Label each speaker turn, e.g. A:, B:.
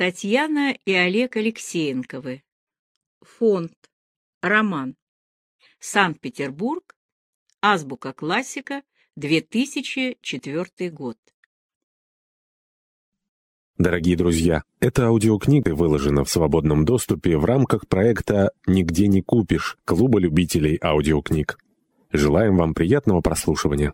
A: Татьяна и Олег Алексеенковы. Фонд. Роман. Санкт-Петербург. Азбука классика. 2004 год.
B: Дорогие друзья, эта аудиокнига выложена в свободном доступе в рамках проекта «Нигде не купишь» Клуба любителей аудиокниг. Желаем вам приятного прослушивания.